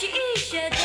许一些。